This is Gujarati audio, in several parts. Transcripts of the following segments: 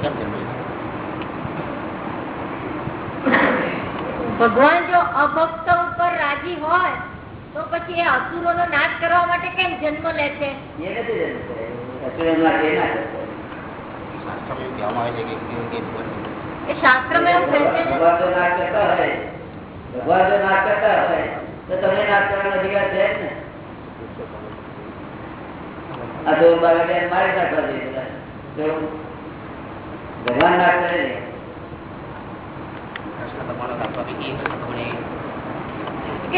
કેમ જન્મ લે ભગવાન જો અભક્ત ઉપર રાજી હોય તો પછી એ અસુરો નો નાશ કરવા માટે કેમ જન્મ લે છે એ નથી જન્મ કરે. અસુરોના એ ના કરે. શાસ્ત્રમાં એવું કહેવામાં આવે છે કે કેવું કે ભગવાન એ શાસ્ત્રમાં એવું કહે છે ને, ભગવાન જો નાશ કરતા હોય ભગવાન જો નાશ કરતા હોય તો તમને નાશ કરવાનો અધિકાર છે જ ને આ તો બાળકે મારી નાખવા દે બધા. તો ભગવાન નાશ કરે ને.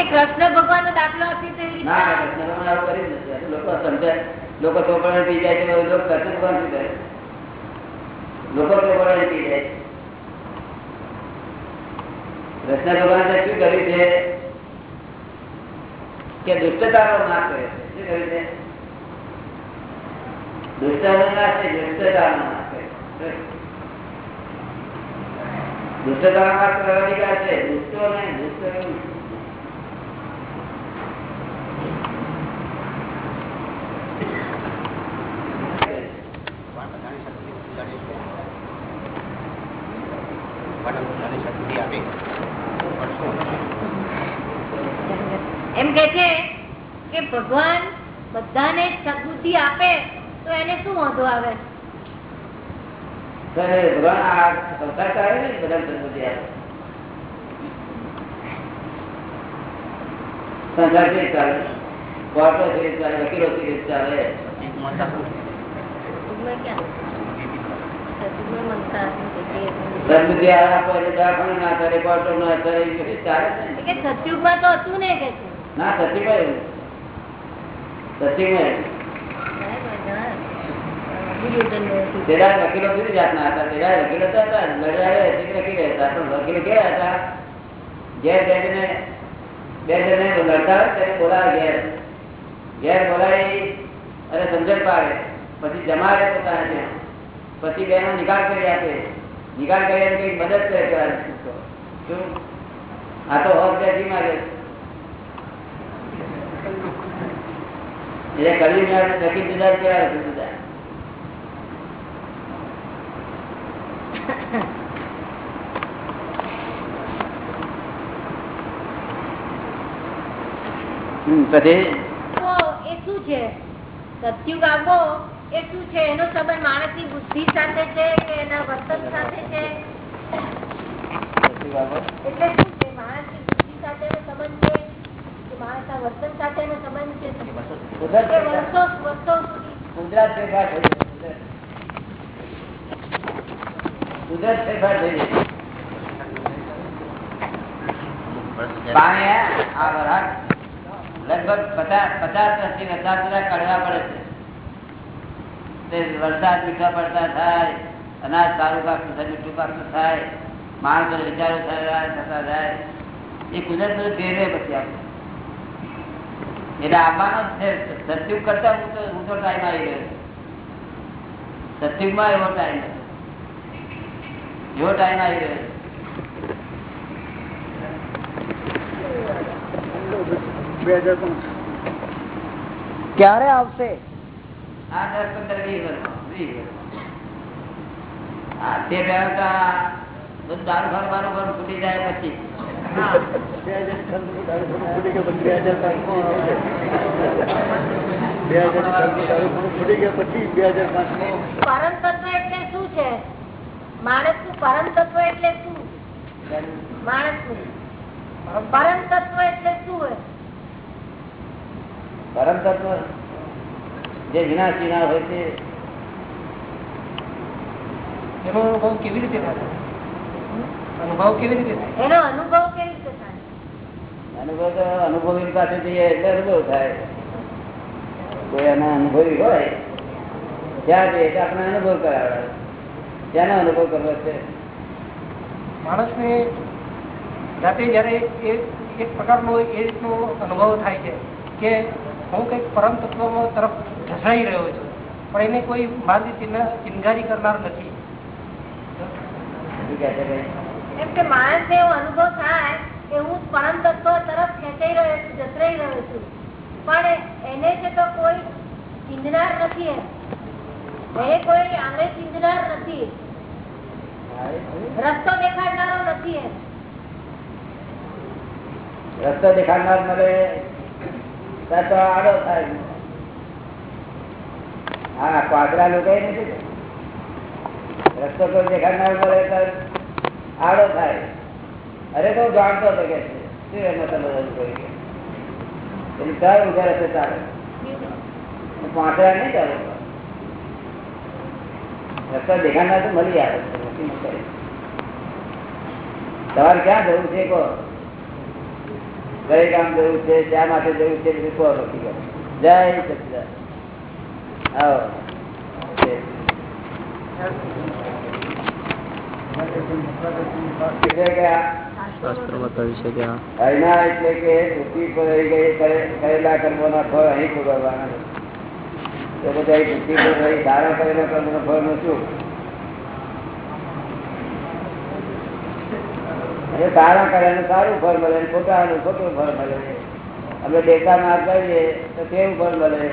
કૃષ્ણ ભગવાને નો દાખલો આપી તો એવી ના રીતના કૃષ્ણ ભગવાન આવું કરી જ નથી. લોકો સમજે લોકો ચોપડે પી જાય છે લોકો કૃષ્ણ ભગવાન શું કરે? લોકો ચોપડે પી જાય છે. કૃષ્ણ ભગવાને શું કર્યું છે? કે દુષ્ટતાનો નાશ કર્યો છે. શું કર્યું છે? દુષ્ટનો નાશ છે દુષ્ટતાનો નાશ કર્યો છે છે. એમ કે છે કે ભગવાન બધાને સદબુદ્ધિ આપે તો એને શું વાંધો આવે ત્યારે ભગવાન આ સંસાર ચાલે ને બધા સંસ્કૃતિ આપે સંસાર કેવી ચાલે? કોર્ટો કેવી ચાલે? વકીલો ચાલે? છે? સદબુદ્ધિ ક્યાં? સદબુદ્ધિ મમતા તેરા વકીલો કેવી જાતના હતા? તેરા વકીલો તો હતા લડાડે વકીલ હતા. પણ વકીલ કેવા હતા? ઘેર બેસીને બે લડતા હોય, ત્યારે બોલાવે ઘેર. ઘેર બોલાવી અને સમજણ પાડે. પછી જમાડે પોતાને ત્યાં. પછી બેનો નિકાલ કરી આપે. નિકાલ કરી આપે કંઈક મદદ કરે કરવા શું આ તો હોક બેસી માગે. એટલે કલી મેં નક્કી જુદા કેવા જુદા પછી? એ શું છે? સતયુગ આવવો એ શું છે? એનો સંબંધ માણસની બુદ્ધિ સાથે છે કે એના વર્તન સાથે છે? એટલે શું છે? માણસની બુદ્ધિ સાથેનો સંબંધ છે કે માણસના વર્તન સાથેનો સંબંધ છે? વર્ષો વર્ષો સુધી. કુદરત ફેરફાર થઈ જાય કુદરત. ફેરફાર થઈ જાય પાણી આ વરાળ લગભગ પચાસ પચાસ વર્ષથી વરસાદ બધા કાઢવા પડે છે. વરસાદ મીઠા પડતા થાય, અનાજ સારું પાકતું થાય, મીઠું પાકતું થાય માણસો વિચારો થયા, થતા જાય. એ કુદરત બધું ફેરવે પછી આપણે. એટલે આવવાનો સત્યુગ કરતા હું તો હું તો ટાઈમ આવી ગયો સત્યુગમાં એવો ટાઈમ એવો ટાઈમ આવી ગયો ક્યારે આવશે આ દસ પંદર વીસ વર્ષ વીસ વર્ષ. આ તે પહેલા તો આ બધું દારૂ ખાવાનું બારું ખાવાનું ફૂટી જાય પછી પરમ તત્વ એટલે શું છે? માણસનું પરમ તત્વ એટલે શું માણસનું પરમ તત્વ એટલે શું હોય? પરમ તત્વ જે વિનાશી ના હોય છે એનો અનુભવ કેવી રીતે થાય? અનુભવ કેવી રીતે થાય? એનો અનુભવ કેવી રીતે થાય? અનુભવ તો અનુભવી પાસે જઈએ એટલે અનુભવ થાય. કોઈ એના અનુભવી હોય ત્યાં જઈએ એટલે આપણે અનુભવ કરાવે. ત્યાંનો અનુભવ કરવો છે. માણસને જાતે જયારે એક પ્રકારનો એ રીતનો અનુભવ થાય છે કે હું કંઈક પરમ તત્વ તરફ ધસાઈ રહ્યો છું. પણ એને કોઈ મારી ચિનગારી કરનાર નથી. શું કહે છે ભાઈ એમ કે માણસ એવો અનુભવ થાય કે હું પરમ તત્વ તરફ ખેંચાઈ રહ્યો છું જતરાઈ રહ્યો છું. પણ એને છે તો કોઈ ચીંધનાર નથી એને કોઈ આંગળી ચીંધનાર નથી રસ્તો દેખાડનારો નથી રસ્તો દેખાડનાર તો આડો થાય. હા નથી. રસ્તો કોઈ દેખાડનાર મળે આડો થાય. અરે તો જાણતો હતો કે શું એમાં તમે કરી એટલે ચાલ ઊભા રસ્તે ચાલે. પાંચડા નહીં ચાલે. રસ્તો દેખાડનાર તો મળી આવે. તમારે ક્યાં જવું છે કહો. કઈ કામ જવું છે શા માટે જવું છે બધું કહો લખી ગયો જય સચિદાન આવો. એટલે કે આ શાસ્ત્રમાં કહ્યું છે કે આ હરિના એટલે કે પૃથ્વી પર રહી ગઈ કરે- કરેલા કર્મોના ફળ અહીં ભોગવવાના છે. તો બધા અહીં પૃથ્વી પર રહી સારા કરેલા કર્મોના ફળનું શું એ સારા ને સારું ફળ મળે ખોટાનું, ખોટું ફળ મળે. અમે ડેટા ના કરીએ તો કેવું ફળ મળે?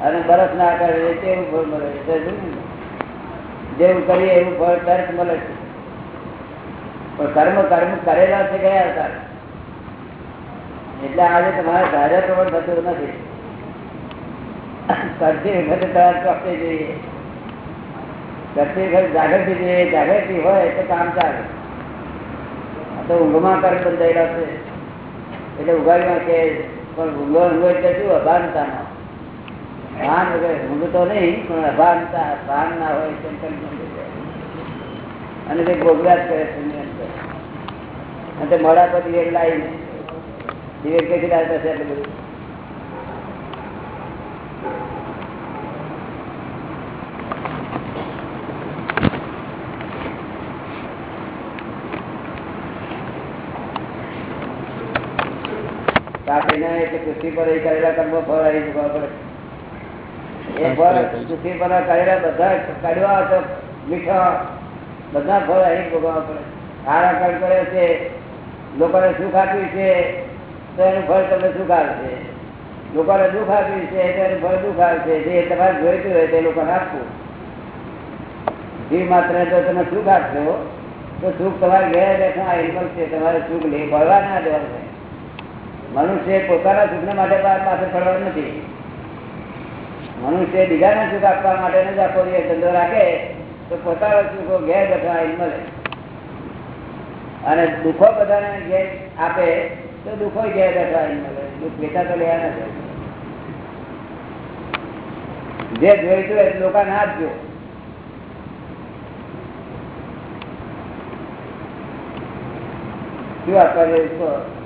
અને બરફ ના કરીએ તેવું ફળ મળે? જેવું કરીએ એવું ફળ તરત મળે છે. પણ કર્મ કર્મ કરેલા છે ગયા હતા એટલે આજે તમારે ધારે પ્રમાણ થતું નથી. કરતી વખતે જોઈએ. કરતી વખતે જાગૃતિ જોઈએ. જાગૃતિ હોય તો કામ ચાલે. તો ઊંઘમાં કર્મ બંધાયેલા છે એટલે ઉગાડીમાં કે, પણ ઊંઘો ઊંઘો એટલે શું? અભાનતાનો ભાન વગર ઊંઘ તો નહીં, પણ અભાનતા ભાન ના હોય તેમ કર્મ અને તે ગોગરાજ કરે છે અને તે મોડા પર દિવેક લાવીને દિવેક કેટલી છે એટલે બધું. કાપીને એટલે પૃથ્વી પર એ કરેલા કર્મો ફળ આવી પડે. એ ફળ પૃથ્વી પર કરેલા બધા કડવા તો મીઠા બધા ફળ ભોગવવા પડે. કરે છે લોકોને સુખ આપ્યું છે તો એનું ફળ તમને સુખ આવશે. લોકોને દુઃખ આપ્યું છે તો એનું ફળ દુઃખ આવશે. જે તમારે જોઈતું હોય તે લોકોને આપવું જીવ માત્ર તમે સુખ આપશો તો સુખ તમારે ઘેર બેઠા એનિમલ છે તમારે સુખ લે ભરવા ના દેવાનું. મનુષ્ય પોતાના સુખને માટે પાસે પડવાનું નથી. મનુષ્ય બીજાને સુખ આપવા માટે જ આખો ધંધો રાખે, તો પોતાના સુખો ઘેર બેઠા મળે. અને દુઃખો બધાને ઘેર આપે, તો દુઃખો ઘેર બેઠા મળે. દુઃખ બેઠા તો લેવા નથી જે જોઈતું હોય લોકો ના આપજો શું આપવા જેવું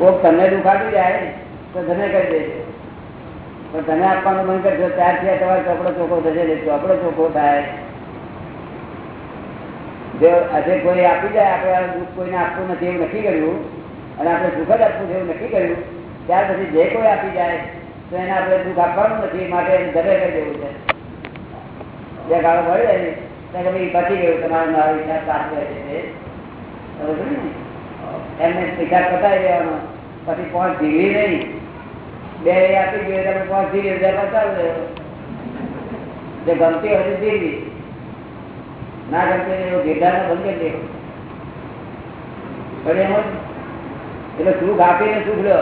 કોક તમને દુખાડી જાય તો તમે કરી દેજો પણ તમે આપવાનું મન કરશો ત્યારથી તમારે ચોપડો ચોખ્ખો થશે ચોપડો ચોખ્ખો થાય. જો આજે કોઈ આપી જાય, આપણે દુઃખ કોઈને આપવું નથી એવું નક્કી કર્યું, અને આપણે સુખ જ આપવું એવું નક્કી કર્યું, ત્યાર પછી જે કોઈ આપી જાય, તો એને આપણે દુઃખ આપવાનું નથી માટે એને ધરે કરી દેવું છે. જે ગાળો મળી જાય ત્યાં કે ભાઈ પતી ગયું, તમારું મારો હિસાબ કરે છે? એમને શિકાર પતાવી દેવાનો પછી પાંચ જીવી નહીં બે આપી ગયો તમે પાંચ જીવી હજાર પતાવી દેવો જે ગમતી હતી જીવી ના ગમતી એવો ગીરધારનો ભંગે દેવો પણ એમ એટલે સુખ આપીને સુખ લો.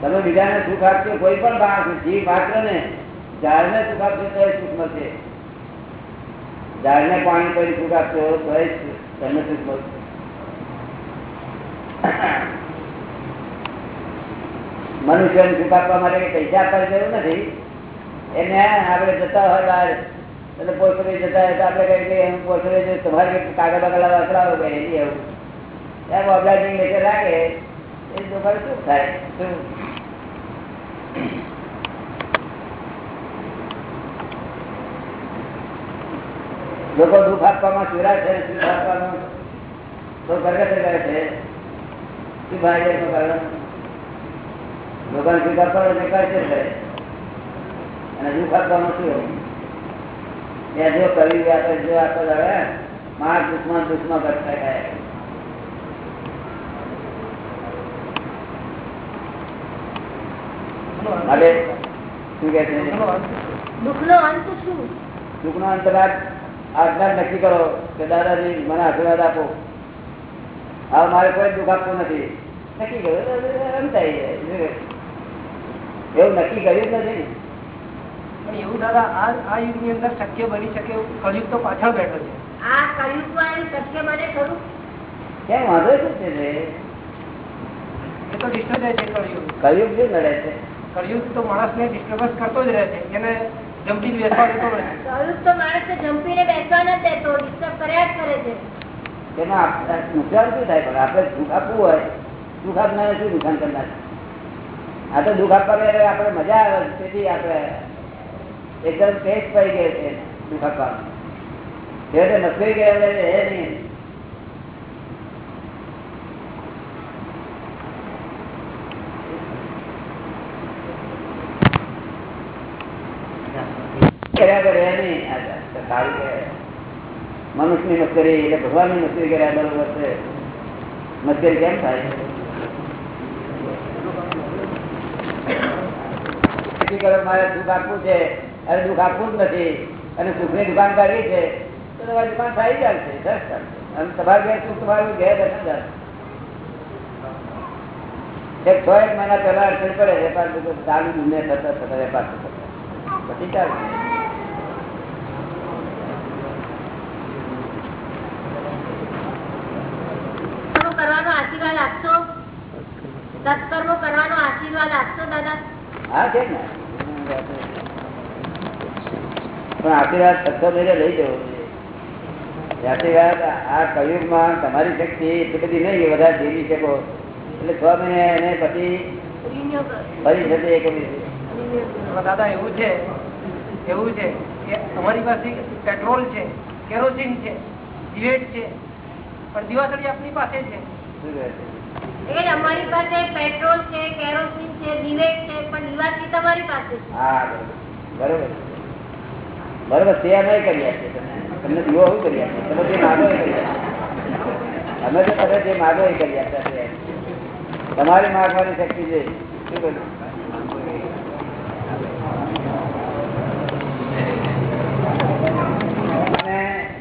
તમે બીજાને સુખ આપશો કોઈ પણ માણસ જીવ માત્ર ને ઝાડને સુખ આપશો તો સુખ મળશે. ઝાડને પાણી કરી સુખ આપશો તો તમને સુખ મળશે. મનુષ્યને સુખ આપવા માટે પૈસા આપવાની નથી. એને આપણે જતા હોય બહાર પોસરી જતા હોય તો આપણે કઈ એમ પોસરી તમારે કાગળ બગલા વાપરાવો કે એવું રાખે, એ લોકોને શું થાય? લોકો દુઃખ આપવામાં સુરા છે. શું ભાઈ કરો ને લોકોને સુખ આપવાનું એટલે કરકસર કરે અને દુઃખ શું ત્યાં જો કવિ આપણે જો આખો દુઃખમાં માણસ દુશ્મન દુશ્મન કરતા માટે શું કે છે? દુઃખનો અંત શું? દુઃખનો અંતરાગ આજ્ઞા નક્કી કરો કે દાદાજી મને આશીર્વાદ આપો. હવે મારે કોઈ દુઃખ આપવું નથી. નક્કી કર્યું? એવું નક્કી કર્યું જ નથી. ને. પણ એવું દાદા આ આ યુગની અંદર શક્ય બની શકે એવું કળયુગ તો પાછળ બેઠો છે. આ કળયુગમાં એવું શક્ય બને ખરું? કેમ વાંધો શું છે એ તો ડિસ્ટર્બ છે શું છે? તો માણસને ડિસ્ટર્બન્સ કરતો જ રહે છે. એને જમતી બેસવા દેતો નથી. કળયુગ તો માણસને જંપીને બેસવા નથી દેતો. ડિસ્ટર્બ કર્યા જ કરે છે. તેમાં નુકસાન શું થાય? પણ આપણે દુઃખ આપવું હોય, દુઃખ આપનારે શું નુકસાન કરનાર? આ તો દુઃખ આપવા આપણે મજા આવે, તેથી આપણે એકદમ ટેસ્ટ પડી ગયો છે દુઃખ આપવાનું. એ તો ગયા એટલે હે નહીં. કર્યા કરે નહીં. સારું કહેવાય. મનુષ્યની મસ્કરી એટલે ભગવાનની મસ્કરી કર્યા બરોબર છે મસ્કરી કેમ થાય? મારે દુઃખ આપવું છે. અરે દુઃખ આપવું જ નથી. અને સુખની દુકાન કાઢી છે, તો તમારી દુકાન સારી ચાલશે, સરસ ચાલશે. અને તમારે ઘેર સુખ, તમારું ઘેર છ એક મહિના પહેલા અડચણ પડે, વેપાર ચાલુ ધંધે થતા થતા વેપાર થતા પછી ચાલશે સત્કર્મો કરવાનો આશીર્વાદ આપશો સત્કર્મો કરવાનો આશીર્વાદ આપશો દાદા હા છે ને પણ આશીર્વાદ સત્તો લઈને લઈ જવો આશીર્વાદ આ કયુગમાં તમારી શક્તિ એટલી બધી નહીં વધારે જીવી શકો એટલે છ મહિને એને પછી. ફરી જશે એક દાદા એવું છે એવું છે કે અમારી પાસે પેટ્રોલ છે કેરોસીન છે સિગરેટ છે પણ દિવાસળી આપની પાસે છે શું? એટલે અમારી પાસે પેટ્રોલ છે તમારી તમે જે માગો એ કરી આપીએ અમે તો માગવાની શક્તિ છે.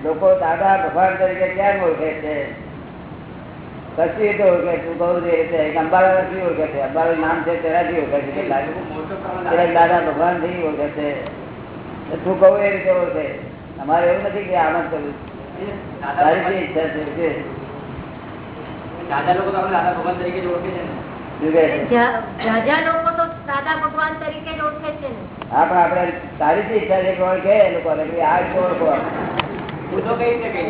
લોકો દાદા ભગવાન તરીકે ક્યાં ઓળખે છે? કશી રીતે ઓળખે તું કહું છે રીતે અંબાળા નથી ઓળખે છે. અંબાલા નામ છે તેનાથી ઓળખે છે. દાદા ભગવાનથી ઓળખે છે. તું કહું એ રીતે ઓળખે. અમારે એવું નથી કે આમ જ કરવું. તારી જે ઈચ્છા છે કે દાદા લોકો તો દાદા ભગવાન તરીકે જ ઓળખે છે છે? લોકો તો જે ઈચ્છા છે એ એ કે આ રીતે ઓળખો તો કઈ એટલે હું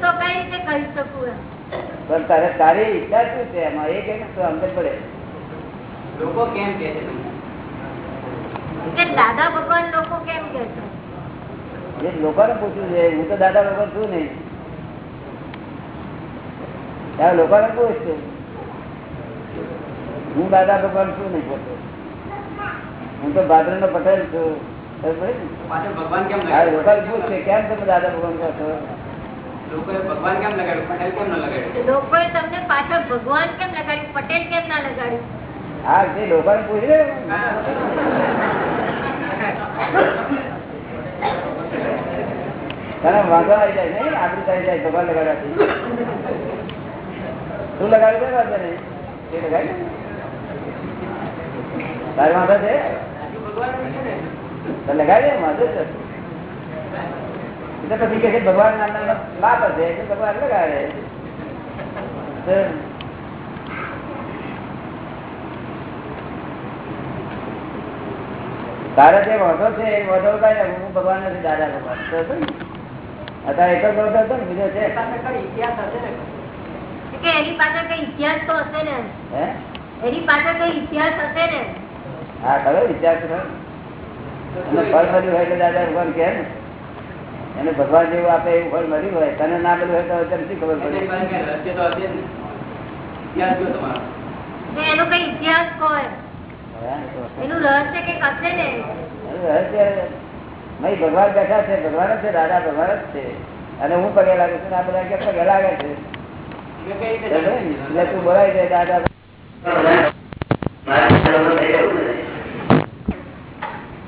તો- કઈ રીતે કરી શકું એમ? પણ તારે તારી ઈચ્છા શું છે? એમાં એ કે તો સમજ પડે. લોકો કેમ કે છે દાદા ભગવાન લોકો કેમ કે છે? લોકોને પૂછવું છે. હું તો દાદા ભગવાન છું નહીં. ત્યારે લોકોને પૂછ છું હું દાદા ભગવાન છું નહીં પોતે. હું તો ભાદર નો પટેલ છું. ભગવાન કેમ પૂછ છે? કેમ તમે દાદા ભગવાન કહો છો? લોકોએ ભગવાન કેમ લગાડ્યું? પટેલ કેમ ન લગાડ્યું? લોકોએ તમને પાછળ ભગવાન કેમ લગાડ્યું? પટેલ કેમ ના લગાડ્યું? હા જે લોકોને પૂછ તને વાંધો આવી જાય નહીં આપડી થઈ જાય ભગવાન લગાડવાથી. તું લગાડ્યું દે વાંધો નહીં. એ લગાડી દે. તારે વાંધો છે? લગાડી વાંધો છે. પછી કે ભગવાન નામના લાભ હશે. એટલે ભગવાન લગાડે. તો તારે જે વધો છે એ વધો થાય હું ભગવાન નથી દાદા ભગવાન. ને? અત્યારે એક જ વધો હતો ને બીજો છે? કે એની પાછળ કઈ ઇતિહાસ તો હશે ને? હે? એની પાછળ કઈ ઇતિહાસ હશે ને? હા ખરો ઇતિહાસ ફળ મળ્યું હોય એટલે દાદા ભગવાન કે ને. એને ભગવાન જેવું આપે એવું ફળ મળ્યું હોય તને ના મળ્યું હોય તો તને શું ખબર પડે? ભગવાન બેઠા છે ભગવાન જ છે દાદા ભગવાન જ છે. અને હું પગે લાગુ છું આ બધા કે પગે લાગે છે. તું બોલાય છે દાદા.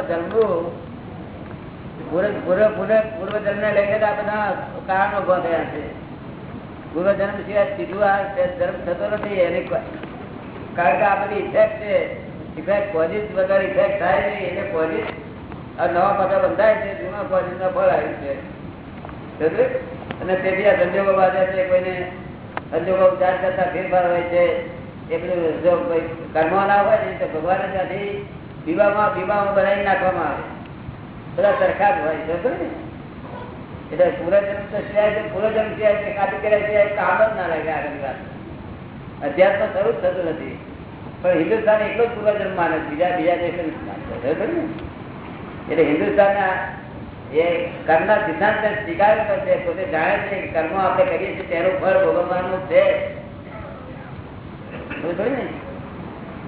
જન્મવું પૂર્વ- છે. પૂર્વજન્મ સિવાય સીધું આ એને કારણ આ બધી ઇફેક્ટ છે. થાય નહીં એને પોઝિટ નવા પાછા બંધાય છે, જૂના ફળ આવ્યું છે? અને તેથી આ સંજોગો બાંધે છે કોઈને સંજોગો ઉચ્ચાર કરતા ફેરફાર હોય છે. એ જો કર્મો ના હોય ને, તો ભગવાન ત્યાંથી વિવાહમાં વિવાહમાં બનાવી નાખવામાં આવે. બધા સરખા જ હોય ને એટલે પૂરજન સિવાય છે પૂરજન સિવાય છે કાપી કર્યા સિવાય કામ જ ના લાગે આગળની વાત. અધ્યાત્મ શરૂ જ થતું નથી. પણ હિન્દુસ્તાન એટલો જ પૂર્વજન્મ માને બીજા બીજા દેશો નથી ને એટલે હિન્દુસ્તાનના એ કર્મના સિદ્ધાંત સ્વીકાર કરશે પોતે જાણે છે કે આપણે કરીએ છીએ, તેનું ફળ ભોગવવાનું છે.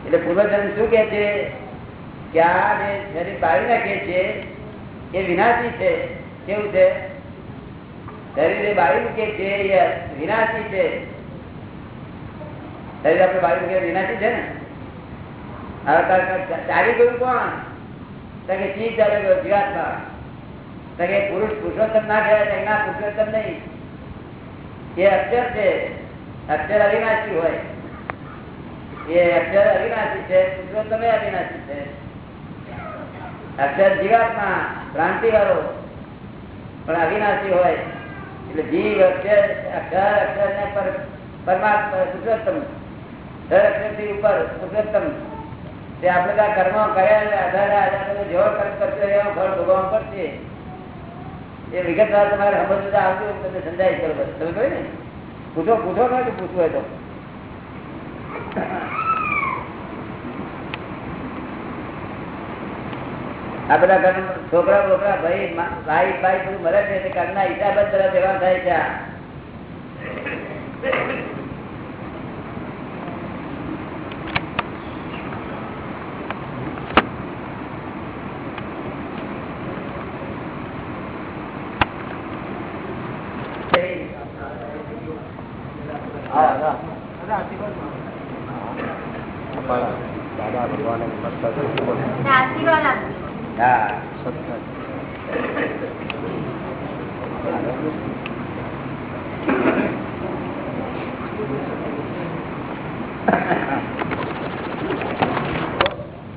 એટલે પૂર્વજન શું કે છે? કે આ જે શરીર બાળી નાખીએ છીએ એ વિનાશી છે. કેવું છે? શરીરે બાળી મૂકીએ છીએ એ વિનાશી છે. શરીર આપણે બાળી મૂકીએ વિનાશી છે ને? હવે ચાલી ગયું કોણ? કે ચીજ ચાલે ગયો? જીવાત્મા. પુરુષ પુરુષોત્તમ ના કહેવાય એના પુરુષોત્તમ નહીં. એ અક્ષર છે, અક્ષર અવિનાશી હોય. એ અક્ષર અવિનાશી છે, પુરુષોત્તમ અવિનાશી છે. અક્ષર જીવાત્મા ક્રાંતિ વાળો પણ અવિનાશી હોય. એટલે જીવ, અક્ષર અક્ષર અક્ષર ને પર, પરમાત્મા, પુરુષોત્તમ. દર અક્ષરથી ઉપર, પુરુષોત્તમ. તે આપણે કર્મ કર્યા આધારે આધારે જેવો કર્મ કરશે એવો ફળ ભોગવવા પડશે. એ વિગતવાર તમારે સમજ આવતું તમને સમજાય કરો તમે કહ્યું ને? પૂછો પૂછો ને કે પૂછવું હોય તો? આ બધા ઘર છોકરા બોકરા ભાઈ ભાઈ ભાઈ, બધું મળે છે ઘરના હિસાબ જ બધા ભેગા થાય છે આ. દાદા ભગવાન અને આશીર્વાદ આપજો હા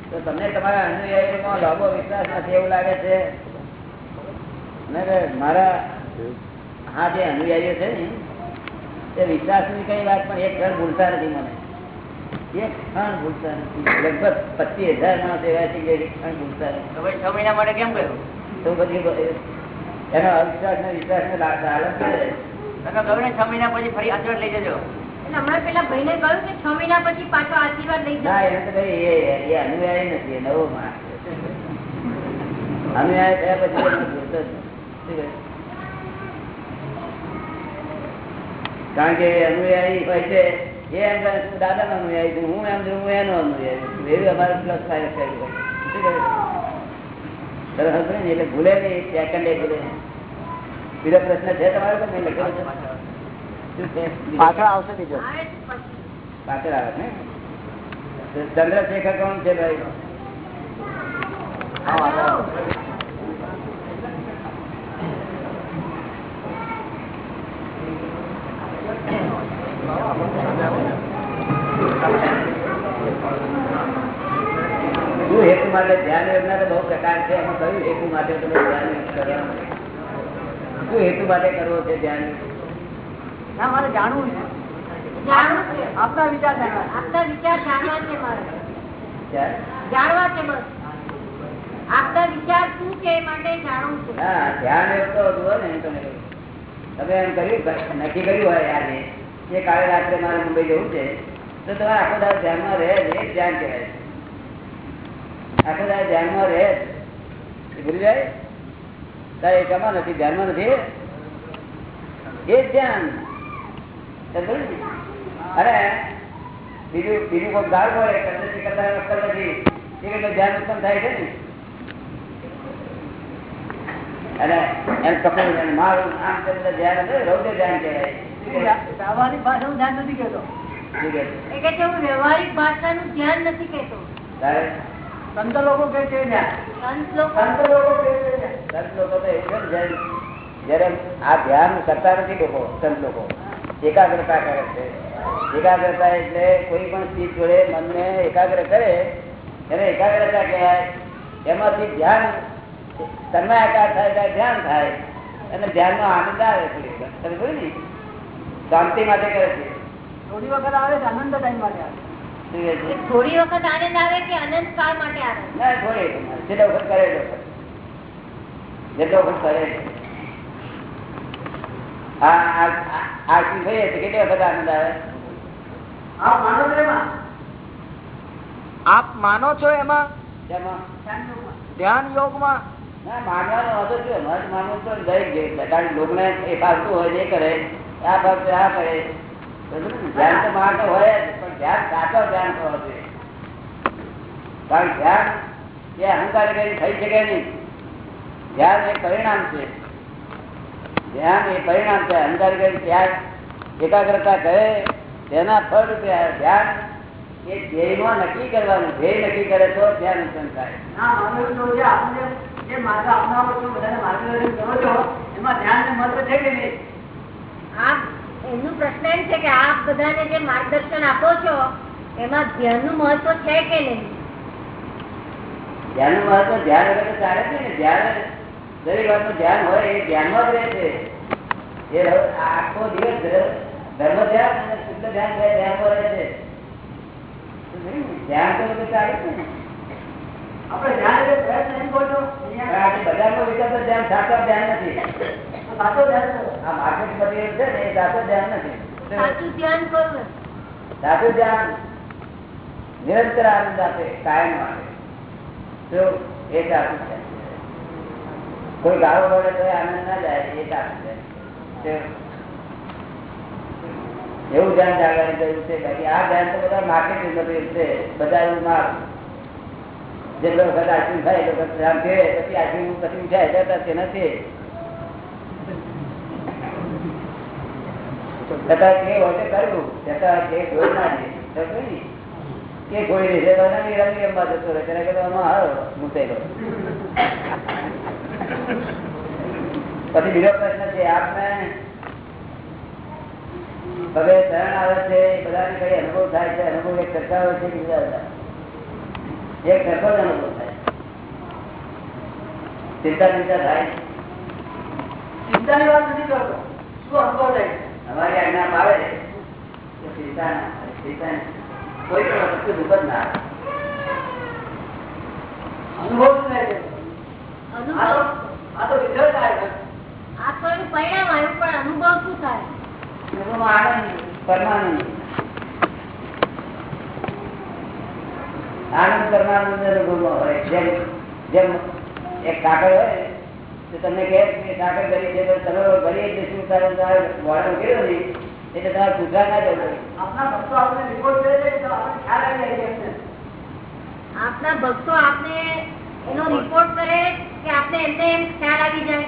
તો તમને તમારા અનુયાયીમાં વિશ્વાસ નથી એવું લાગે છે. મારા હા જે અનુયાયીઓ છે ને તે વિશ્વાસની કઈ વાત પણ એક ઘર ભૂલતા નથી મને. એક ક્ષણ ભૂલતા નથી. લગભગ પચીસ હજાર માણસ એવા છે કે એક ક્ષણ ભૂલતા નથી. છ મહિના માટે કેમ કર્યું તો પછી એનો અવિશ્વાસ ને વિશ્વાસ ને લાલચ છે તમે છ મહિના પછી ફરી આચરણ લઈ જજો. એટલે હમણાં પેલા ભાઈને કહ્યું કે છ મહિના પછી પાછો આશીર્વાદ લઈ ના કઈ એ એ અનુયાયી નથી નવો માણસ. અનુયાયી થયા પછી? કારણ કે એ અનુયાયી હોય છે. એ એમ દાદા નો અનુયાયી છું. હું એમ છું હું એનો અનુયાયી છું. એવી અમારે પ્લસ માઇનસ કર્યું હોય. શું કહે? સરસ ને એટલે ભૂલે નહીં. સેકન્ડે ભૂલે. નહીં. બીજો પ્રશ્ન છે તમારો તો નહીં? લખેલો છે? પાછળ આવશે બીજો. પાછળ આવે ને? ચંદ્રશેખર કોણ છે ભાઈ? શું હેતુ માટે ધ્યાન યોજના તો બહુ પ્રકાર છે એમાં કયું હેતુ માટે તમે ધ્યાન યોગ કરવાનું? શું હેતુ માટે કરવો છે ધ્યાન યોગ? ના મારે જાણવું છે જાણવું છે આપના વિચાર જાણવા આપના વિચાર જાણવા છે મારે ધ્યાન? જાણવા છે બસ આપના વિચાર શું છે માટે જાણું છું. હા, ધ્યાન યોગ તો ને, તમે તમે એમ કર્યું નક્કી કર્યું હોય આજે કે કાલે રાત્રે મારે મુંબઈ જવું છે, તો તમારે આખો દાડો ધ્યાનમાં રહે જ, એ ધ્યાન કહેવાય. આખો દાડો ધ્યાનમાં રહે જ. ભૂલી જાય? તારે એકમાં નથી, ધ્યાનમાં નથી? એ ધ્યાન. અરે, બીજું બીજું કોઈ ગાળ હોય, કરતા નથી એ ધ્યાન ઉત્પન્ન થાય છે ને. અને એને મારું આમ બધા ધ્યાન હશે, રૌદ્ર ધ્યાન કહેવાય. વ્યવહારિક ધ્યાન નથી કહેતો. વ્યવહારિક ભાષાનું ધ્યાન નથી કહેતો. સંત લોકો કે છે સંત લોકો? સંત લોકો તો એવું જ્યારે આ ધ્યાન કરતા નથી લોકો સંત લોકો. એકાગ્રતા કરે છે. એકાગ્રતા એટલે કોઈ પણ ચીજ જોડે મનને એકાગ્ર કરે એને એકાગ્રતા કહેવાય. એમાંથી ધ્યાન તન્માયાકાર થાય ત્યારે ધ્યાન થાય. અને ધ્યાનનો આનંદ આવે તમે જોયું ને? શાંતિ માટે કરે છે. થોડી વખત આવે છે આનંદ ટાઈમ માટે આવે થોડી વખત આનંદ આવે કે અનંત કાળ માટે આવે? ના થોડી જેટલો વખત કરે જેટલો વખત કરે આ આ- આ- આ શું થઈએ તો કેટલી વખત આનંદ આવે? આપ માનો છો એમાં? આપ માનો છો એમાં? તેમાં ધ્યાન યોગમાં. અહંકાર કઈ થઈ શકે નહીં. ધ્યાન એ પરિણામ છે. ધ્યાન એ પરિણામ છે. અહંકાર કઈ ધ્યાન એકાગ્રતા કરે, તેના ફળ રૂપે ધ્યાન એ ધ્યેયમાં નક્કી કરવાનું. ધ્યેય નક્કી કરે તો ધ્યાન ઉત્પન્ન થાય. જે માર્ગ આપનારો છો બધાને માર્ગદર્શન કરો છો એમાં ધ્યાન ને મહત્વ છે કે નહીં આપ એમનું પ્રશ્ન એમ છે કે આપ બધાને જે માર્ગદર્શન આપો છો એમાં ધ્યાનનું મહત્વ છે કે નહીં? ધ્યાનનું મહત્વ ધ્યાન વગર ચાલે જ ને. ધ્યાન દરેક વાતનું ધ્યાન હોય એ ધ્યાનમાં જ રહે છે. એ આખો દિવસ ધર્મ ધ્યાન અને શુદ્ધ ધ્યાન બે ધ્યાનમાં રહે છે. ધ્યાન તો ચાલે જ ને. આપણે ધ્યાન એટલે પ્રયત્ન એમ કહો છો. બજારમાં વિકલ્પ ધ્યાન સાચો ધ્યાન નથી. સાચો ધ્યાન આ માર્કેટ મટીરિયલ છે ને એ સાચો ધ્યાન નથી. સાચું ધ્યાન કયું સાચું ધ્યાન નિરંતર આનંદ આપે કાયમ માટે. તો એ સાચું છે. કોઈ ગાળો પડે તો આનંદ ના જાય એ સાચું છે. એવું ધ્યાન જાગવાની જરૂર છે. બાકી આ ધ્યાન તો બધા માર્કેટ બધા એવું બજારમાં જેટલો વખત આઈસ્ક્રીમ થાય એટલો વખત ધ્યાન છે પછી આઈસ્ક્રીમ પછી ઉઠાય જતા તે નથી. છતાં તે હોય કરવું છતાં તે કોઈ ના દે સમજો કોઈ રહેશે તો એના બી રમી રમવા રહે તેને મૂકેલો. પછી બીજો પ્રશ્ન છે, આપને હવે શરણ આવે છે બધાને કઈ અનુભવ થાય છે, અનુભવ એક ચર્ચા હોય છે, બીજા જુદા? એક અનુભવ થાય. ચિંતા ચિંતા થાય. ચિંતાની વાત નથી કરતો. શું અનુભવ થાય છે? અમારી આજ્ઞા આવે તો ચિંતા ના ચિંતા કોઈ પણ વસ્તુ દુઃખ જ ના અનુભવ શું થાય છે? આ તો અનુભવ રિઝલ્ટ આવે આ તો પરિણામ આવ્યું પણ અનુભવ શું થાય? એમાં આનંદ પરમાનંદ. આનંદ પરમાનંદ અનુભવમાં હોય જેમ જેમ એક કાકડ હોય તો તમને કહે કે કાકડ કરી છે તો તમે ભરી જ શું તારે તમારે વાળો કર્યો નહીં એટલે તમારે પૂછવા ના જવું આપના ભક્તો. આપના એનો રિપોર્ટ કરે કે આપને એમને એમ ખ્યાલ આવી જાય?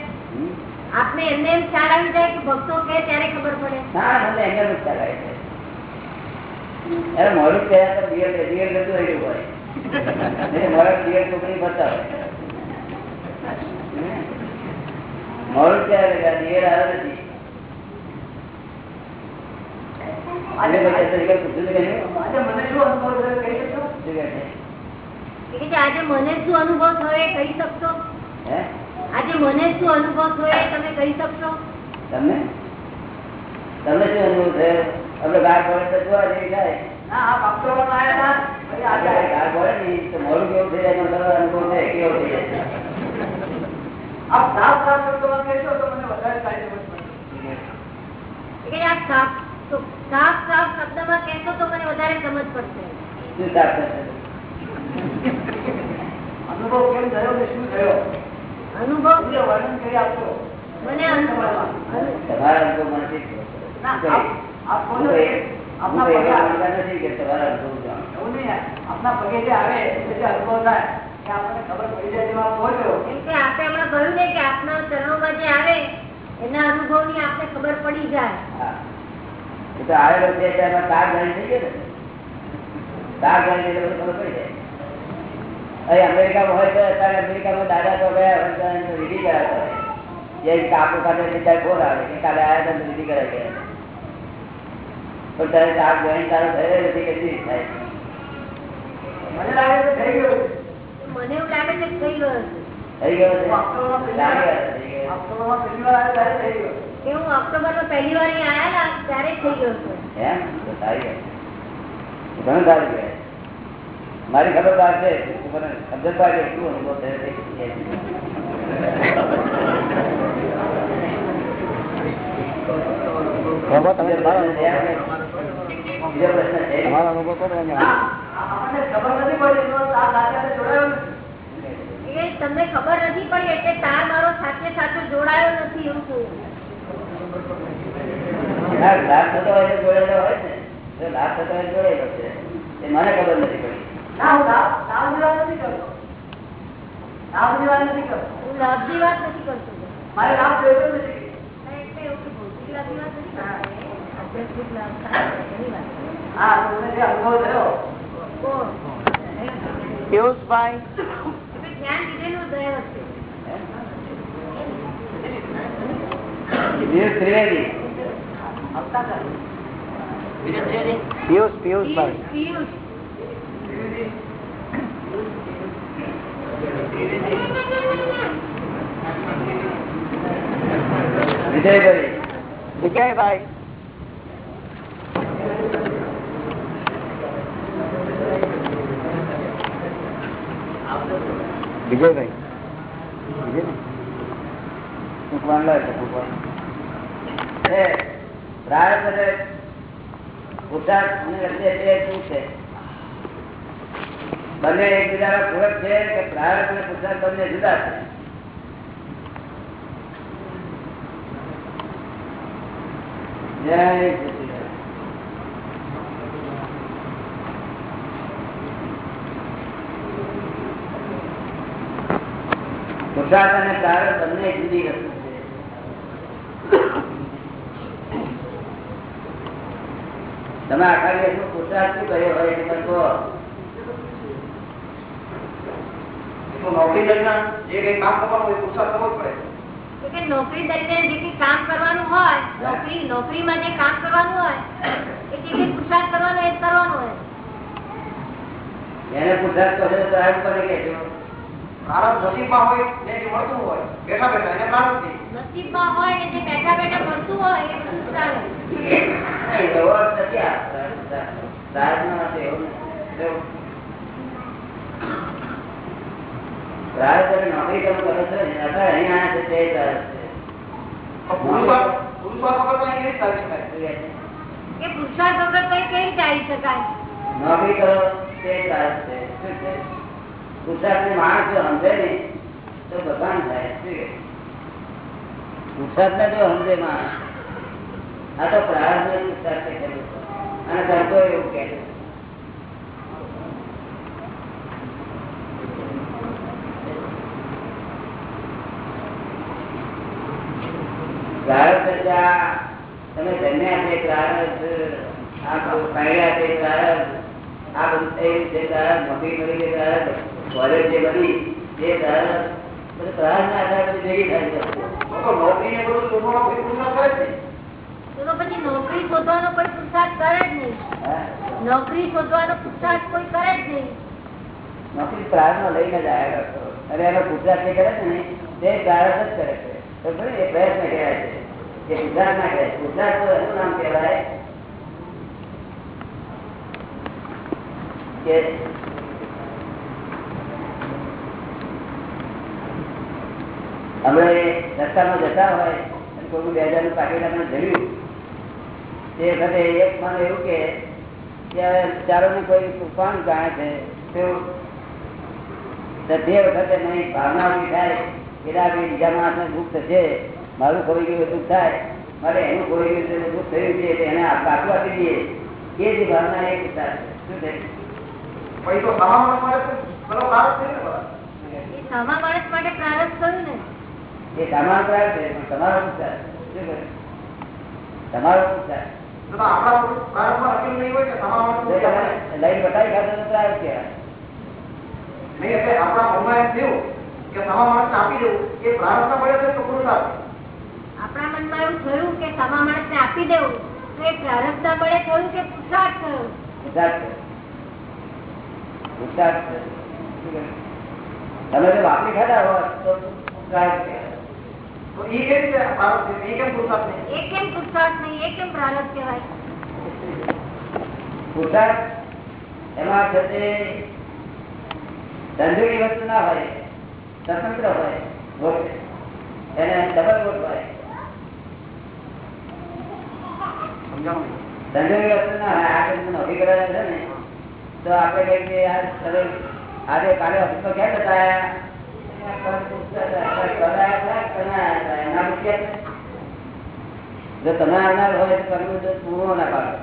આપને એમને એમ ખ્યાલ આવી જાય કે ભક્તો કે ત્યારે ખબર પડે. ના મને એમને ખ્યાલ આવે જાય. મોડું તો રહ્યું હોય. દિયર આવે નથી. આજે મને શું અનુભવ થયો? એ કહી શકશો? હે? આજે મને શું અનુભવ થયો એ તમે કહી શકશો? તમને? તમને શું અનુભવ થયો? આપડે ગાળ પડે તો જોવા જઈ જાય આવ્યા હતા પછી આજે આપણે આવ્યા. ગાળ પડે ને તો મોડું કેવું થઈ જાય એનો સરળ અનુભવ થાય કેવો થઈ જાય આપ સાફ સાફ શબ્દોમાં કહેશો તો મને વધારે સારી સમજ પડશે સાફ તો સાફ સાફ શબ્દમાં કહેશો તો મને વધારે સમજ પડશે શું સાફ થશે? અનુભવ કેમ થયો ને શું થયો અનુભવ એમને વર્ણન કરી આપશો મને અનુભવ અનુ- તમારા અનુભવમાંથી જ ખબર પડે. ના, હું આપ- આપ હું બોલો તો કે એ- આપના હું તો એવા પગે- માનતા નથી કે તમારા અનુભવ જાણો. એવું નહીં આપના પગે જે આવે એટલે અનુભવ થાય. કે આપણને ખબર પડી જાય તેમાં પહોંચ્યો એમ આપણે હમણાં કહ્યું ને કે આપના ચરણોમાં જે આવે એના અનુભવની આપને ખબર પડી જાય. એ તો આવેલો છે ત્યારે તાર જાણી થઈ ગયો ને. તાર જાણી એટલે ખબર પડી જાય. અહીં અમેરિકામાં હોય તો અત્યારે અમેરિકામાં દાદા તો ગયા હોય તો એને હોય જે કાપુ ખાતે બોલ આવે. કે કાલે આવ્યા હતા વિધિ ગયા પણ તારે તાર જોઈને તારો થયેલો નથી કે થાય મને લાગે છે થઈ ગયું મને એવું લાગે છે કે થઈ ગયો છે થઈ ગયો છે વાસ્તવમાં પહેલી લાગે વાર- થઈ ગયો. વાસ્તવમાં પહેલી વાર આવે ત્યારે થઈ ગયું કે હું ઓક્ટોબરમાં પહેલી વાર અહીં આયા ને ત્યારે જ થઈ ગયો છે એમ તો સારી વાત. ઘણું સારું કહેવાય મારી ખબર બહાર છે તું મને સમજણ પાડે શું અનુભવ થયો તે કહે. બાબા તમે બીજો તમારો પ્રશ્ન છે? બીજો પ્રશ્ન છે? તમારો અનુભવ કહો તો મને આ- આપણને ખબર નથી પડી એનો આ સાથે જોડાયો નથી. એ તમને ખબર નથી પડી એટલે તાર મારો સાથે સાથે જોડાયો નથી એવું કહું. ના, લાભ થતો હોય તો જોડેલો હોય ને. જો લાભ થતો હોય તો જોડેલો છે. એ મને ખબર નથી પડી. ના હું લાભ લાભની વાત નથી કરતો. લાભની વાત નથી કરતો. હું લાભની વાત નથી કરતો. મારે લાભ જોઈતો નથી. એટલે એવું કે ભૌતિક લાભની વાત નથી કરતો. આધ્યાત્મિક લાભ થાય એની વાત હા તો મને જે અનુભવ થયો કોણ? પિયુષભાઈ. પિયુષ પિયુષભાઈ વિજયભાઈ વિજયભાઈ વિજયભાઈ વિજય મૂકવાનું લાવે છે, છે? બંને એકબીજાના પૂરક છે કે પ્રાર્થ અને પુરુષાર્થ બંને જુદા છે? જય સચિદાનંદ. પુરુષાર્થ અને કારણ બંને જુદી વસ્તુ છે. તમે આખા દિવસનો પુરુષાર્થ શું કર્યો હોય એ કહો. નોકરી દરમિયાન જે કઈ કામ કરવાનું હોય પુરુષાર્થ કરવો જ પડે. કે નોકરી દરમિયાન જે કંઈ કામ કરવાનું હોય નોકરી નોકરીમાં જે કામ કરવાનું હોય એ જે કંઈ પુરુષાર્થ કરવાનો એ કરવાનું હોય. એને પુરસાદ કરે તો આ કરે કહેજો. પ્રારંભ નસીબમાં હોય ને જે મળતું હોય બેઠા બેઠા એને પ્રારંભ નસીબમાં હોય ને જે બેઠા બેઠા મળતું હોય એ નોકરી કરો તે પ્રાર્થ છે. શું છે? કે પુરુષાર્થ વગર કઈ કેવી રીતે આવી શકાય નોકરી કરો તે પ્રાર્થ છે શું છે ને માણસ જો સમજે ને તો ભગવાન થાય શું ને જો સમજે માણસ આ તો પ્રાર્થ એવું કે છે. તમે ધન્યા છે આ પાડ્યા છે આ બધું થયું છે છે કોલેજ જે તે બધું આધારે ભેગી થાય છે. તો તો નોકરી બધું કરે તો પછી નોકરી શોધવાનો કોઈ પુરુષાર્થ કરે જ નહીં. નોકરી શોધવાનો પુરુષાર્થ કોઈ કરે જ નહીં. નોકરી પ્રારબ્ધ લઈને જ આવ્યા કરતો અને એનો ગુજરાત જે કરે છે ને તે પ્રારબ્ધ જ કરે છે. તો ખરી એ પ્રયત્ન કહેવાય છે. કે ગુજરાત ના કહેવાય ગુજરાત તો એનું નામ કહેવાય કે અમે રસ્તામાં જતા હોય અને કોઈ બે હજારનું પાકીટ આપણે ધર્યું તે વખતે એક મને એવું કે ચારો ને કોઈ કોણ જાણે છે. તે વખતે નહીં ભાવના ઊભી થાય કે બીજા માણસને દુઃખ થશે મારું ખોઈ ગયું દુઃખ થાય. મારે એનું ખોઈ ગયું છે દુઃખ થયું છે તો એને પાછું આપી દઈએ. એ જ ભાવના એક વિચાર છે. શું છે? માણસ માટે પ્રારંભ થયું ને. એ તમારો પ્રયાસ છે પણ તમારો શું તમારો તમે લઈને બતાવી ખાતો તો પ્રાર્થ કહેવાય. નહીં એટલે આપણા મનમાં એમ થયું કે સમા માણસને આપી દેવું. એ મળે છે તો પુરુષાર્થ આપણા મનમાં એવું થયું કે સમા માણસ ને આપી દેવું. તો એ થયું કે પુરુષાર્થ થયું? તમે જો વાપરી ખાતા હોય તો તો એ કેવી રીતે ભારત છે એ કેમ પુરુષાર્થ નહીં એ કેમ પુરુષાર્થ નહીં એ કેમ પ્રારબ્ધ કહેવાય પુરુષાર્થ એમાં છે તે ધંધોની વસ્તુ ના હોય સ્વતંત્ર હોય વોટ એને ડબલ વોટ હોય સમજાણું નહીં. ધંધોની વસ્તુ ના હોય આ બધું નોકરી કરેલા છે ને તો આપણે કહીએ કે યાર ચલો આજે કાલે ઓફિસમાં ક્યાં બતાયા જો તમે આવનાર હોય તો કરવું તો પૂરો ના પાડો?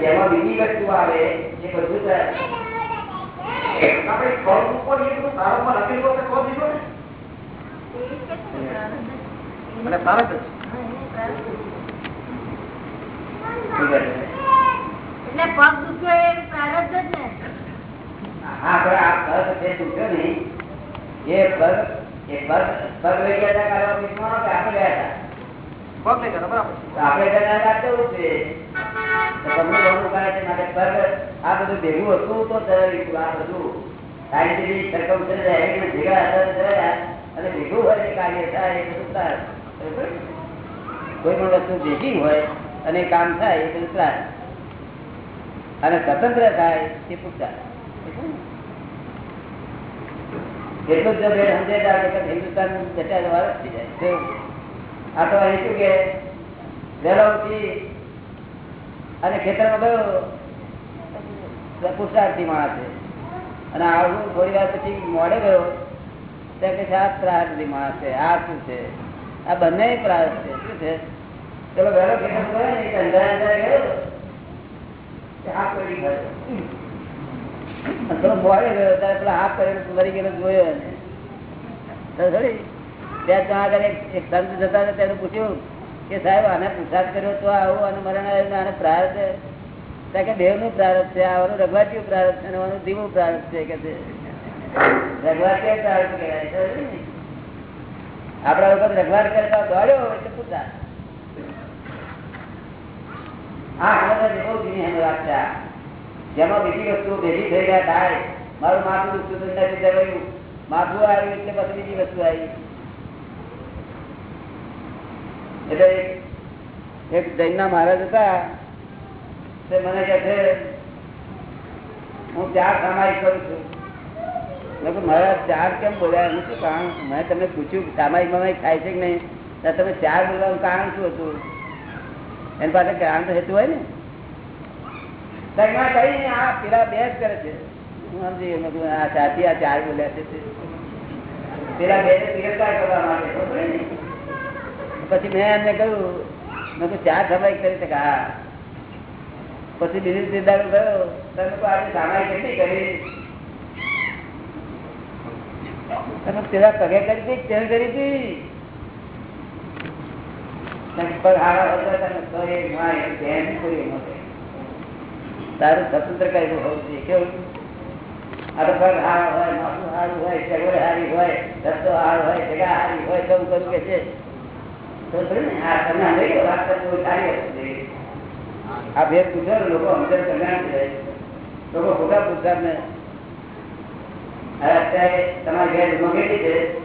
જેમાં બીજી વસ્તુ આવે એ બધું. આપણે ફળ ઉપર? એટલે પગ દુખ્યો એ પ્રારબ્ધ જ ને હા પણ આ પગ જે તૂટ્યો ને એ પગ એ પગ પગ લઈ ગયા હતા કાલે ઓફિસમાં કે આપણે ગયા હતા. પગ નહીં જતો બરાબર. આપણે જણા રાખવું છે? તમને બહુ કહે છે માટે પગ આ બધું ભેગું હતું તો આ બધું સાયન્ટિફિક circumstances ભેગા હતા અને ભેગું હોય એ કાર્ય થાય એ બધું કોઈ પણ વસ્તુ ભેગી હોય અને કામ થાય એ બધું અને સ્વતંત્ર થાય એ પુરતા એટલું જ જો ભેદ સમજે તો આ હિન્દુસ્તાન જતા વાર થઈ જાય? આ તો અહીં શું કે વહેલો ઉઠી અને ખેતરમાં ગયો પુરુષાર્થી માણસ છે. અને આવું થોડી વાર પછી મોડે ગયો ત્યાં કે છે આ પ્રાર્થી માણસ છે આ શું છે? આ બંને પ્રાર્થ છે. શું છે? ચલો વહેલો ખેતર ગયો ને એ ગયો તે હાથ પેલો મોડે ગયો ત્યારે પેલા હાથ કરીને થોડી કે સાહેબ આને પુરસાદ કર્યો તો આવું અને મરણ આને પ્રાર્થ છે ત્યાં કે પ્રારબ્ધ છે આવાનું રઘવાટીયું પ્રારંભ છે ધીમું પ્રારંભ છે કે છે પ્રારબ્ધ કહેવાય આપણા વખત રઘવાટ કરતા દોડ્યો એટલે પૂછા હા બહુ ધીમી હમ આ. જેમાં બીજી વસ્તુ ભેગી થઈ ગયા થાય મારું માથું દુખતું નથી દબાયું માથું આવ્યું એટલે પછી બીજી વસ્તુ આવી. એટલે એક- જૈન ના મહારાજ હતા, તે મને કહે છે, હું ચાર સામાયિક કરું છું. મેં કહું મારા ચાર કેમ બોલ્યા? એનું શું કારણ મેં તમને પૂછ્યું સામાયિક મામાયિક થાય છે કે નહીં? તમે ચાર બોલવાનું કારણ શું હતું? એની પાસે કારણ તો હેતુ હોય ને. આ પેલા બે જ કરે છે. હું સમજી આ સાથી આ ચાર બોલ્યા છે પેલા બે તિરસ્કાર કરવા માટે પછી મેં એમને કહ્યું મેં કહ્યું ચાર સભાઈ કરી શકે હા. પછી બીજી સિદ્ધાર્થ ગયો તમે તો આજે સામાયિક કેટલી કરી? તમે પેલા પગે કરી હતી તેલ કરી હતી. પર હારા હતા તમે કહે મારે માય કોઈ નહોતું. તારું સ્વતંત્ર કર્યું હોવું જોઈએ? કેવું? આ તો હોય માથું સારું હોય સગવડ હારી હોય રસ્તો હારો હોય જગા હારી હોય તો કરું કે છે. ને? આ ભેદ પૂછો લોકો અંદર કલ્યાણ છે. લોકો ખોટા પૂછતા જ અત્યારે તમારી ઘેર રૂમો કેટલી છે.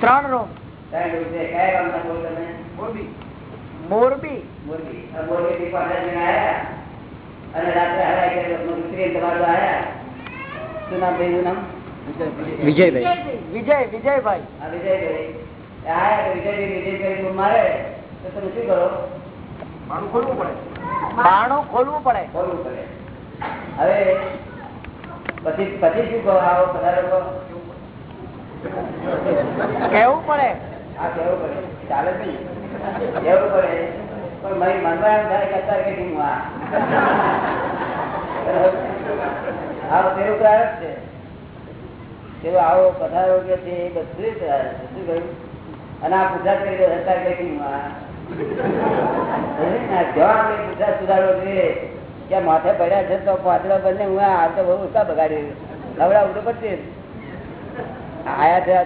ત્રણ રૂમ. ત્રણ રૂમ છે. કયા ગામના બોલ તમે? મોરબી. મોરબી. મોરબી. જઈને આયા. અને રાત્રે શું નામ નામ? વિજયભાઈ. વિજય વિજયભાઈ. આ વિજયભાઈ. આયા વિજયભાઈ વિજયભાઈ મારે. તો તમે શું કરો? મારું ખોલવું પડે. બારણું ખોલવું પડે. ખોલવું પડે. હવે પછી પછી શું કહો? આવો બધા લોકો. કેવું પડે? આ કેવું પડે? ચાલે જ થાય માથે પડ્યા છે તો પાછળ બંને હું આ તો બહુ ઉત્સાહ બગાડી નવડા ઉડું પડશે. આયા જતા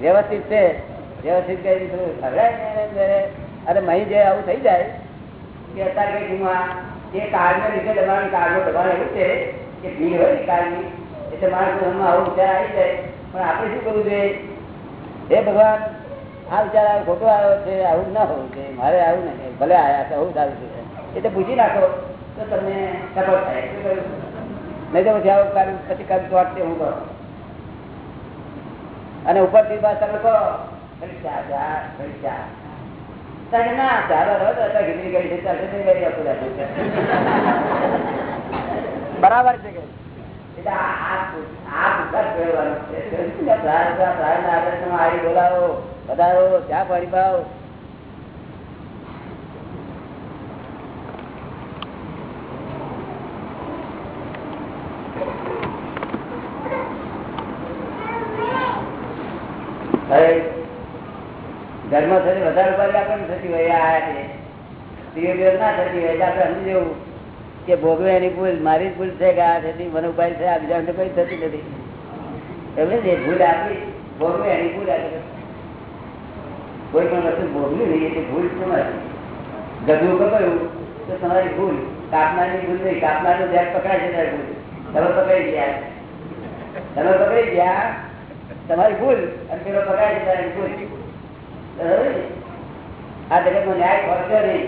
વ્યવસ્થિત છે. વ્યવસ્થિત કઈ રીતે ખવડાય અરે મહી જે આવું થઈ જાય, કે અત્યારે એ કાળને લીધે દબાણ કાળનો દબાણ એવું છે, કે ભીડ હોય ને કાળની, એટલે માણસ મનમાં આવો વિચાર આવી જાય. પણ આપણે શું કરવું જોઈએ? હે ભગવાન, આ વિચાર ખોટો આવ્યો છે, આવું ના હોવું જોઈએ. મારે આવું નહીં ભલે આવ્યા છે આવું સારું છે. એ તો પૂછી નાખો, તો તમને સફળ થાય. શું નહીં તો પછી આવું કામ પછી કામ ચોટશે હું કહું અને ઉપરથી પાસ તમે બરાબર છે કે એટલે આ- આ પુ- આ પુસ્તક મેળવવાનું છે. પ્રાર્થ- પ્રાર્થના આદર્શમાં આવી બોલાવો વધારો ચા પાણી પાવ હવે ઘરમાં થતી વધારે ઉપાધિ આપણને થતી હોય ના થતી હોય, એટલે આપણે સમજી જવું કે ભોગવે એની ભૂલ, મારી ભૂલ છે કે આ થતી, મને ઉપાય છે, આ બીજા કઈ થતી નથી. એમને જે ભૂલ આપી, ભોગવે એની ભૂલ આપી. કોઈ પણ વસ્તુ ભોગવી નહીં એટલે ભૂલ તમારી. ગધું કપાયું તો તમારી ભૂલ, કાપનારની ભૂલ નહીં, કાપનારનું ધ્યાન પકડાય છે ત્યારે ભૂલ. તમે પકડી ગયા. તમે પકડી ગયા, તમારી ભૂલ, અને પેલો પકડાય છે ત્યારે ભૂલ? આ જગત નો ન્યાય ફરતો નહીં.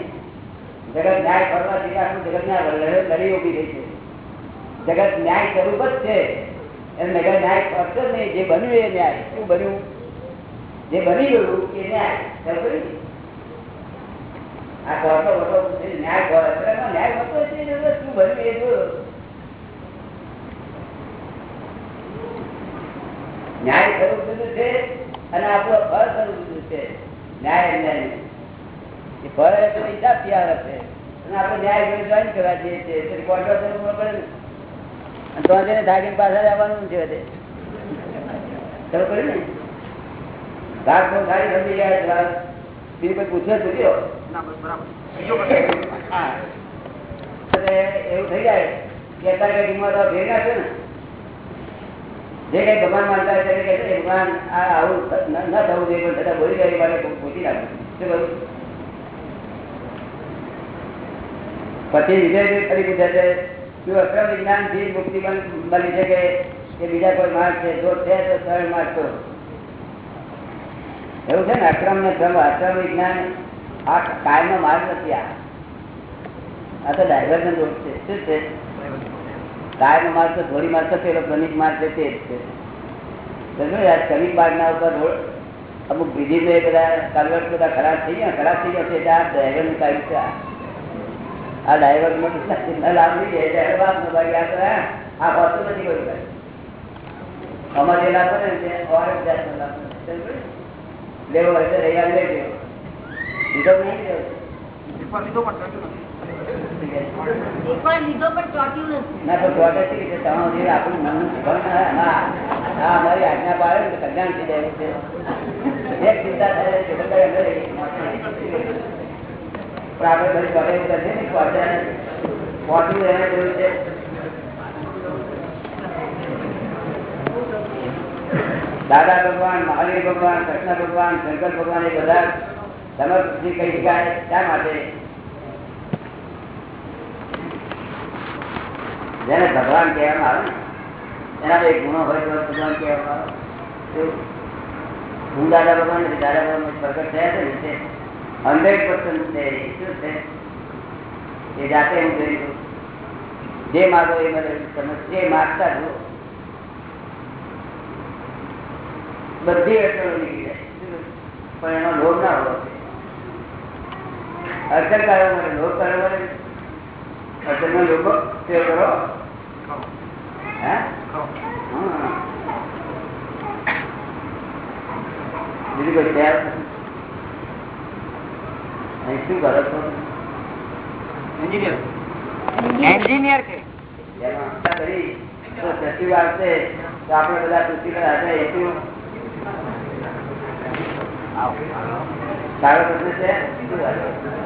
જગત ન્યાય ફરવાથી આખું જગત ના લડી ઊભી રહી છે. જગત ન્યાય સ્વરૂપ જ છે. એમ નગર ન્યાય ફરતો નહીં. જે બન્યું એ ન્યાય. શું બન્યું? જે બની ગયું એ ન્યાય? આ કરતો છે, ન્યાય કોર્ટ ન્યાય કરતો છે શું બન્યું એ જોયું? ન્યાય સ્વરૂપ છે અને આપણો ફળ સ્વરૂપ છે. ન્યાય અન્યાય એ ફળ તો હિસાબથી આવે છે અને આપણે ન્યાય જોઈ જોઈન કરવા જઈએ છીએ એટલે કોર્ટો સ્વરૂપ પડે અને તો જઈને થાકીને પાછા આવવાનું છે બધે. ખબર પડી ને? રાત બહુ સારી સમજી ગયા બીજું કોઈ પૂછે પૂછ્યો એટલે એવું થઈ જાય. કે અત્યારે કઈ કિંમત ભેગા છે ને જે કઈ ભગવાન માનતા હોય કે ભગવાન આવું ન થવું જોઈએ, પણ છતાં બોલી જાય માટે પૂછી રાખું શું કરું પછી વિજય ફરી પૂછે છે, શું અક્રમ વિજ્ઞાનથી મુક્તિ બન- છે કે બીજા કોઈ માર્ગ છે? જો છે તો સરળ માર્ગ તો. એવું છે ને અક્રમ ને ક્રમ અક્રમ વિજ્ઞાન આ કાયમ માર્ગ નથી આ. આ તો ડાયવર્જન રોગ છે. શું છે? કાયમ માર્ગ તો ધોરી માર્ગ તો પેલો ક્રમિક માર્ગ છે, તે જ છે સમજો ને? આ ક્રમિક માર્ગ ના ઉપર અમુક બીજી બે બધા કલવર્ટ બધા ખરાબ થઈ ગયા, ખરાબ થઈ ગયા છે એટલે આ ડ્રાઈવરનું કાઢ્યું છે આ. આ ડ્રાઈવર નો સિગ્નલ નહીં જાય ડ્રાઈવર બાપ નો ભાઈ યાદ રહ્યા આ હોતું નથી કોઈ અમારે એના પર? લેવો હોય લઈ લેવો બીજો નહીં લેવો દાદા ભગવાન, મહાવીર ભગવાન, કૃષ્ણ ભગવાન, શંકર ભગવાન એ બધા સમર્પિત કહી શકાય શા માટે? જેને ભગવાન કહેવામાં આવે ને, એના બે ગુણો હોય તો ભગવાન કહેવામાં આવે. હું દાદા ભગવાન દાદા ભગવાન પ્રગટ થયા છે ને હંડ્રેડ પર્સન્ટ છે શું છે. એ જાતે હું જોઈ છું જે માગો એ મને તમે જે માગતા જુઓ. બધી અડચણો નીકળી જાય. પણ એનો લોભ ના હોવો. અડચણ કાઢવા માટે લોભ કાઢવા અડચણનો લોભ સેવ કરો હે હા. બીજું કોઈ તૈયાર નથી? અહીં શું કરો છો એન્જિનિયર એન્જિનિયર છે જેમાં આશા કરી તો સચિવ આવશે તો આપણે બધા ખુશી હતા એટલું સારો પ્રશ્ન છે શું વાત?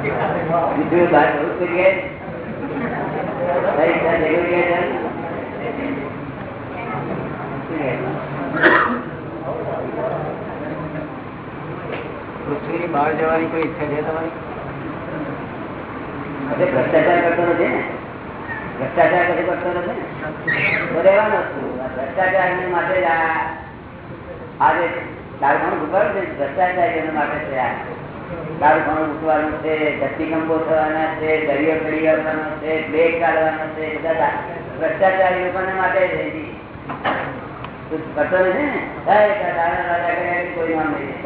બહાર જવાની કોઈ ઈચ્છા છે તમારી? ભ્રષ્ટાચાર કરતો નથી ને. ભ્રષ્ટાચાર કદી કરતો નથી રહેવાનો ભ્રષ્ટાચાર માટે જ આ આજે દારૂખાનું ભૂગવાનું છે. ભ્રષ્ટાચાર એના માટે છે આ. દારૂખાનું મૂકવાનું છે ધરતીકંપો થવાના છે દરિયો ચડી આવવાનો છે બ્રેક કાઢવાનો છે બધા ભ્રષ્ટાચારી લોકોને માટે જ છે. તું કરતો નથી ને? દાદા દાદા કર્યા કોઈ નામ નહીં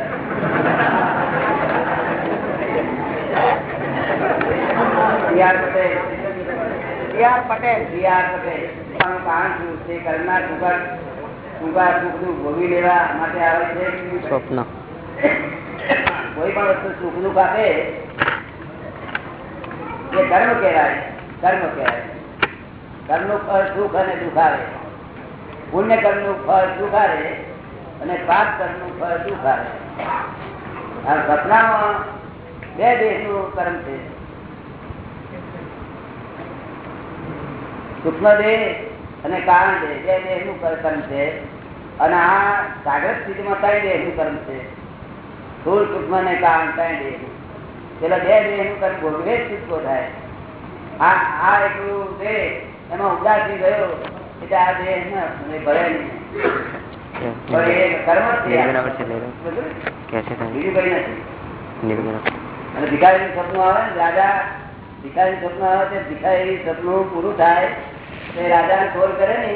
સ્વપ્ન. કોઈ પણ વસ્તુ સુખ દુઃખ આપે એ કર્મ કહેવાય કર્મ કહેવાય. કર્મનું ફળ સુખ અને દુઃખ આવે. પુણ્ય કર્મનું ફળ સુખ અને પાપ કર્મનું ફળ દુઃખ આ ઘટનામાં બે દેશનું કર્મ છે. સૂક્ષ્મ દેહ અને કારણ દેહ, બે દેહનું કર્મ છે. અને આ જાગ્રત સ્થિતિમાં ત્રણ દેહનું કર્મ છે? સ્થૂળ સૂક્ષ્મ ને કારણ ત્રણ પેલા બે દેહનું કઈ ભોગવે છૂટકો થાય. આ આ એટલું દેહ એમાં ઉદાસી ગયો એટલે આ દેહ ને ભરે નહીં. પણ કર્મ જ છે આ. બધું? બીજું કઈ નથી. અને ભિખારી સપનું આવે ને રાજા ભિખારી સપનું આવે તે ભિખારી સપનું પૂરું થાય તે રાજા ને ખોલ કરે ને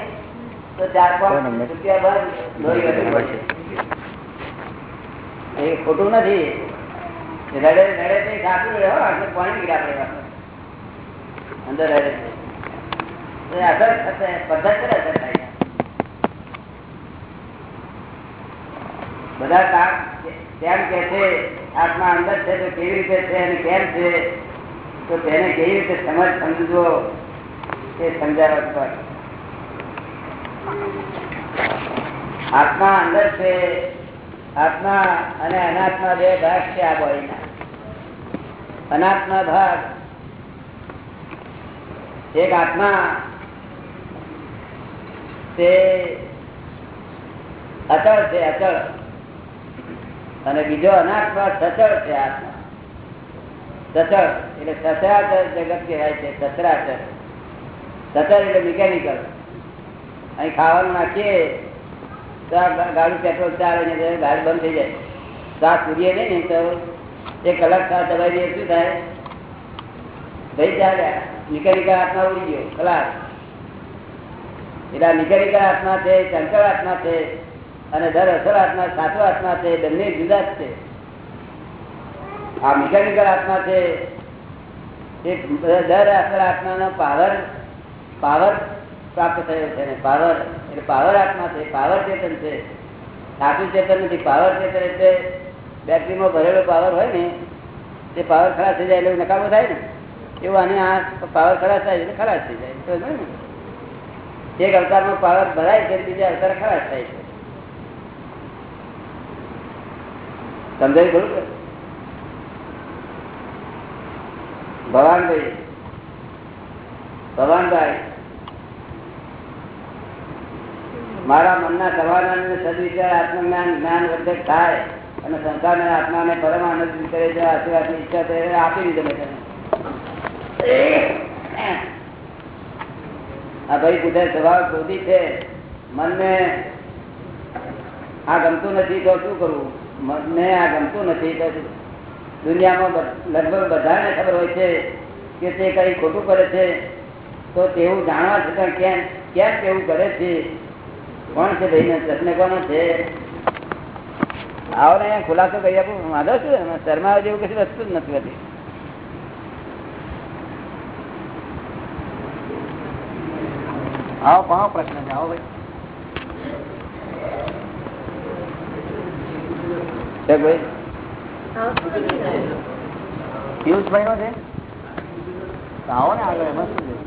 તો ચાર પાંચ રૂપિયા બાદ પડશે એ ખોટું નથી. રડે રડે સાચું રહે એટલે પાણી પીડા પડે અંદર રડે છે. અસર થશે પદ્ધત અસર થાય બધા કામ કેમ કે છે, આત્મા અંદર છે તો કેવી રીતે છે અને કેમ છે? તો તેને કેવી રીતે સમજ સમજવો, એ સમજાવવા આત્મા અંદર છે આત્મા અને અનાત્મા બે ભાગ છે આ બોડીના. અનાત્મા ભાગ એક આત્મા, તે અચળ છે, અચળ. અને બીજો અનાત્મા સચળ છે આત્મા. સચળ, એટલે સચરાચર જગત કહેવાય છે, સચરાચર. સચળ એટલે મિકેનિકલ અહીં ખાવાનું નાખીએ ગાડી પેટ્રોલ ચાલે ને ગાડી બંધ થઈ જાય. સાત પૂરીએ નહીં ને તો એક કલાક સાત દબાઈ દઈએ શું થાય? ભાઈ ચાલ્યા મિકેનિકલ આત્મા ઉડી ગયો કલાક એટલે મિકેનિકલ આત્મા છે, ચંચળ આત્મા છે, અને દર અસર આત્મા, સાચો આત્મા છે, બંને જુદા છે. આ મિકેનિકલ આત્મા છે, એ દર અસર આત્માનો પાવર પાવર પ્રાપ્ત થયો છે પાવર એટલે પાવર આત્મા છે, પાવર ચેતન છે. સાચું ચેતન નથી, પાવર ચેતન એટલે બેટરીમાં ભરેલો પાવર હોય ને, તે પાવર ખરાબ થઈ જાય એટલે નકામો થાય ને. એવું આને આ પાવર ખરાબ થાય એટલે ખરાબ થઈ જાય. એક અવતારમાં પાવર ભરાય છે, બીજા અવતાર ખરાબ થાય છે. સમજાય ખરું કે? ભવાનભાઈ ભવાનભાઈ મારા મનના સવાના સદવિચાર આત્મજ્ઞાન, જ્ઞાન વધે થાય અને સંસારને આત્માને પરમ આનંદ કરે છે, આશીર્વાદની ઈચ્છા તો આપી દીધો મેં તમે આ ભાઈ પૂછે સ્વભાવ શોધી છે. મનને આ ગમતું નથી તો શું કરવું? મનને આ ગમતું નથી તો દુનિયામાં લગભગ બધાને ખબર હોય છે કે તે કઈ ખોટું કરે છે. તો તેવું જાણવા છતાં કેમ કેમ તેવું કરે છે? કોણ છે ભાઈ? પ્રશ્ન કોનો છે? આવો ને ખુલાસો કહી આપું. વાંધો છું શરમા જેવું કશું વસ્તુ જ નથી હતી. આવો ઘણો પ્રશ્ન છે? આવો ભાઈ. પિયુષભાઈ નો છે? આવો ને આગળ એમાં શું